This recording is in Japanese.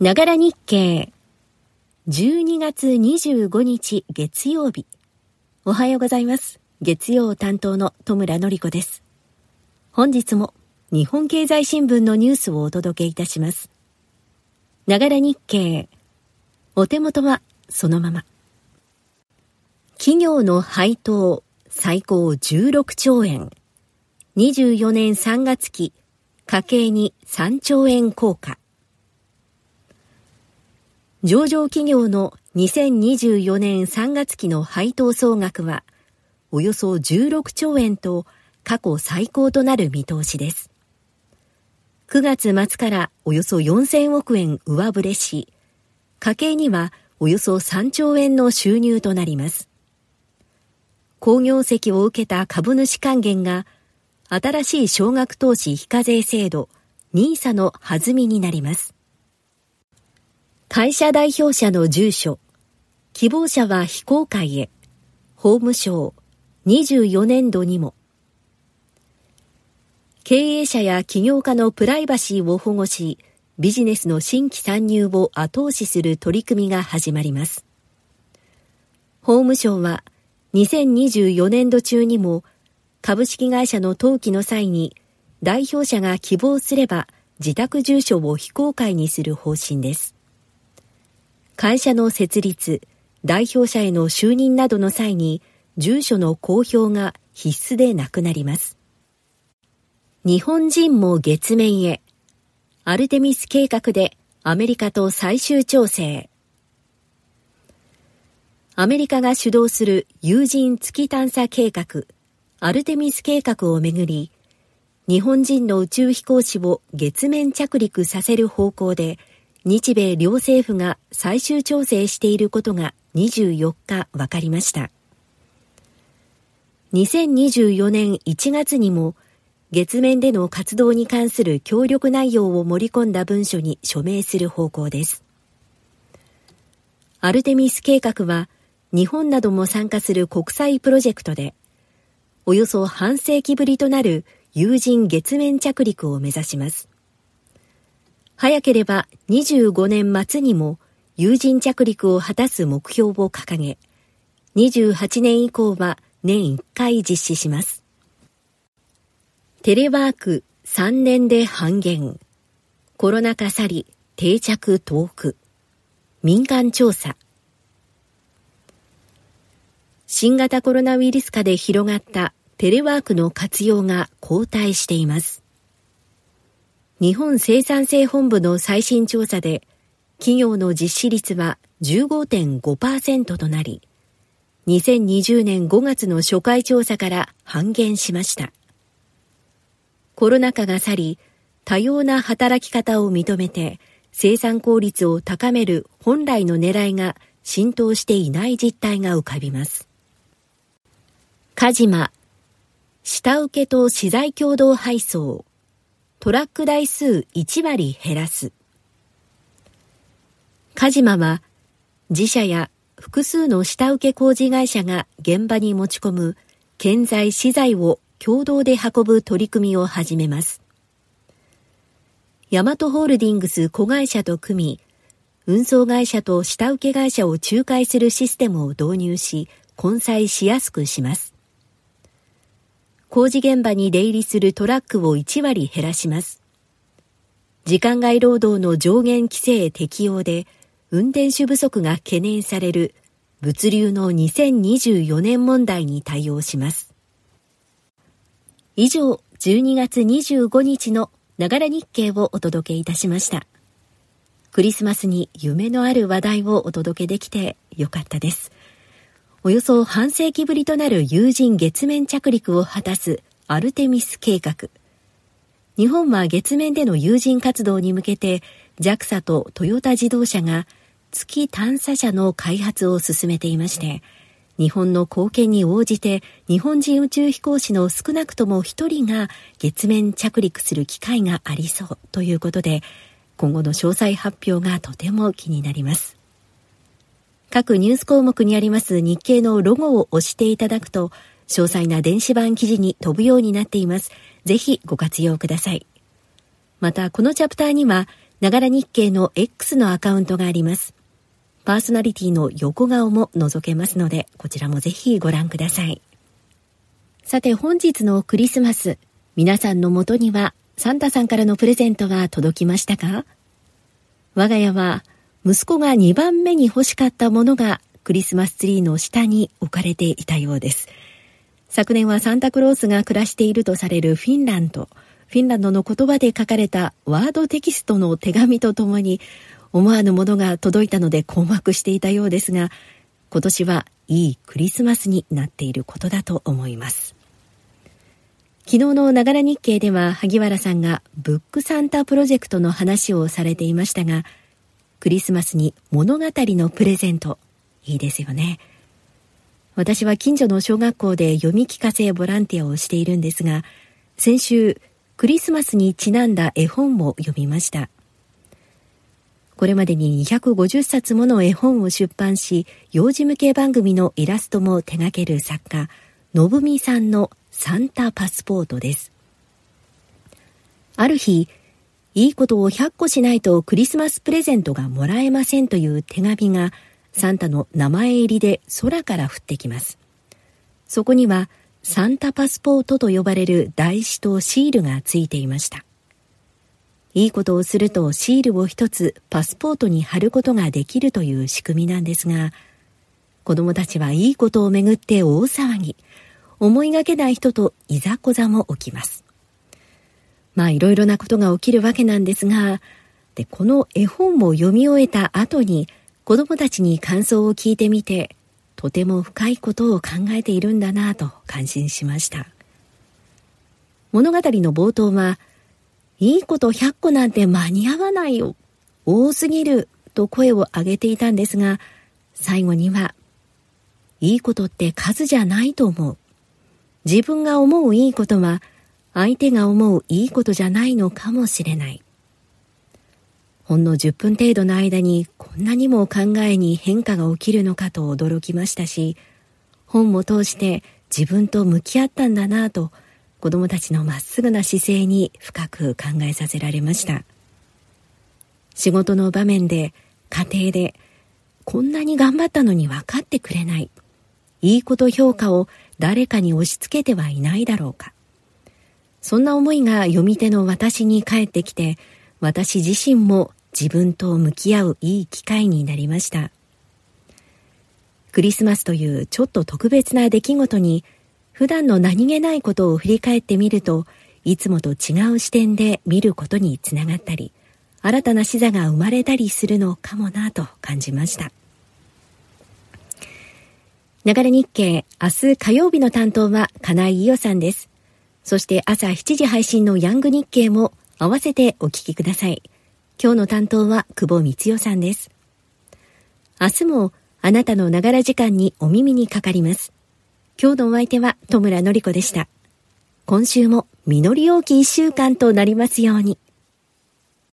ながら日経。12月25日月曜日。おはようございます。月曜担当の戸村のり子です。本日も日本経済新聞のニュースをお届けいたします。ながら日経。お手元はそのまま。企業の配当最高16兆円。24年3月期家計に3兆円効果。上場企業の2024年3月期の配当総額は、およそ16兆円と過去最高となる見通しです。9月末からおよそ4000億円上振れし、家計にはおよそ3兆円の収入となります。工業績を受けた株主還元が、新しい少額投資非課税制度 NISA の弾みになります。会社代表者の住所、希望者は非公開へ、法務省、24年度にも、経営者や起業家のプライバシーを保護し、ビジネスの新規参入を後押しする取り組みが始まります。法務省は、2024年度中にも、株式会社の登記の際に、代表者が希望すれば、自宅住所を非公開にする方針です。会社の設立、代表者への就任などの際に、住所の公表が必須でなくなります。日本人も月面へ。アルテミス計画でアメリカと最終調整。アメリカが主導する有人月探査計画、アルテミス計画をめぐり、日本人の宇宙飛行士を月面着陸させる方向で日米両政府が最終調整していることが24日分かりました。2024年1月にも月面での活動に関する協力内容を盛り込んだ文書に署名する方向です。アルテミス計画は日本なども参加する国際プロジェクトで、およそ半世紀ぶりとなる有人月面着陸を目指します。早ければ25年末にも有人着陸を果たす目標を掲げ、28年以降は年1回実施します。テレワーク3年で半減。コロナ禍去り定着遠く。民間調査。新型コロナウイルス禍で広がったテレワークの活用が後退しています。日本生産性本部の最新調査で、企業の実施率は15.5%となり、2020年5月の初回調査から半減しました。コロナ禍が去り、多様な働き方を認めて生産効率を高める本来の狙いが浸透していない実態が浮かびます。カジマ、下請けと資材共同配送、トラック台数1割減らす。カジマは自社や複数の下請け工事会社が現場に持ち込む建材資材を共同で運ぶ取り組みを始めます。ヤマトホールディングス子会社と組み、運送会社と下請け会社を仲介するシステムを導入し、混載しやすくします。工事現場に出入りするトラックを1割減らします。時間外労働の上限規制適用で、運転手不足が懸念される物流の2024年問題に対応します。以上、12月25日のながら日経をお届けいたしました。クリスマスに夢のある話題をお届けできてよかったです。およそ半世紀ぶりとなる有人月面着陸を果たすアルテミス計画。日本は月面での有人活動に向けて JAXA とトヨタ自動車が月探査車の開発を進めていまして、日本の貢献に応じて日本人宇宙飛行士の少なくとも一人が月面着陸する機会がありそうということで、今後の詳細発表がとても気になります。各ニュース項目にあります日経のロゴを押していただくと、詳細な電子版記事に飛ぶようになっています。ぜひご活用ください。また、このチャプターには、ながら日経の X のアカウントがあります。パーソナリティの横顔も覗けますので、こちらもぜひご覧ください。さて本日のクリスマス、皆さんのもとにはサンタさんからのプレゼントは届きましたか？我が家は息子が2番目に欲しかったものがクリスマスツリーの下に置かれていたようです。昨年はサンタクロースが暮らしているとされるフィンランド、フィンランドの言葉で書かれたワードテキストの手紙とともに思わぬものが届いたので困惑していたようですが、今年はいいクリスマスになっていることだと思います。昨日のながら日経では萩原さんがブックサンタプロジェクトの話をされていましたが、クリスマスに物語のプレゼント、いいですよね。私は近所の小学校で読み聞かせボランティアをしているんですが、先週クリスマスにちなんだ絵本を読みました。これまでに250冊もの絵本を出版し、幼児向け番組のイラストも手掛ける作家、のぶみさんのサンタパスポートです。ある日、いいことを100個しないとクリスマスプレゼントがもらえませんという手紙がサンタの名前入りで空から降ってきます。そこにはサンタパスポートと呼ばれる台紙とシールがついていました。いいことをするとシールを一つパスポートに貼ることができるという仕組みなんですが、子供たちはいいことをめぐって大騒ぎ、思いがけない人といざこざも起きます。まあいろいろなことが起きるわけなんですが、で、この絵本を読み終えた後に子供たちに感想を聞いてみて、とても深いことを考えているんだなと感心しました。物語の冒頭は、いいこと100個なんて間に合わないよ。多すぎる。と声を上げていたんですが、最後には、いいことって数じゃないと思う。自分が思ういいことは、相手が思ういいことじゃないのかもしれない。ほんの10分程度の間にこんなにも考えに変化が起きるのかと驚きましたし、本も通して自分と向き合ったんだなぁと子供たちのまっすぐな姿勢に深く考えさせられました。仕事の場面で、家庭で、こんなに頑張ったのに分かってくれない。いいこと評価を誰かに押し付けてはいないだろうか。そんな思いが読み手の私に返ってきて、私自身も自分と向き合ういい機会になりました。クリスマスというちょっと特別な出来事に普段の何気ないことを振り返ってみると、いつもと違う視点で見ることにつながったり、新たな視座が生まれたりするのかもなと感じました。流れ日経、明日火曜日の担当は金井伊代さんです。そして朝7時配信のヤング日経も合わせてお聞きください。今日の担当は久保光代さんです。明日もあなたのながら時間にお耳にかかります。今日のお相手は戸村のり子でした。今週も実り多き一週間となりますように。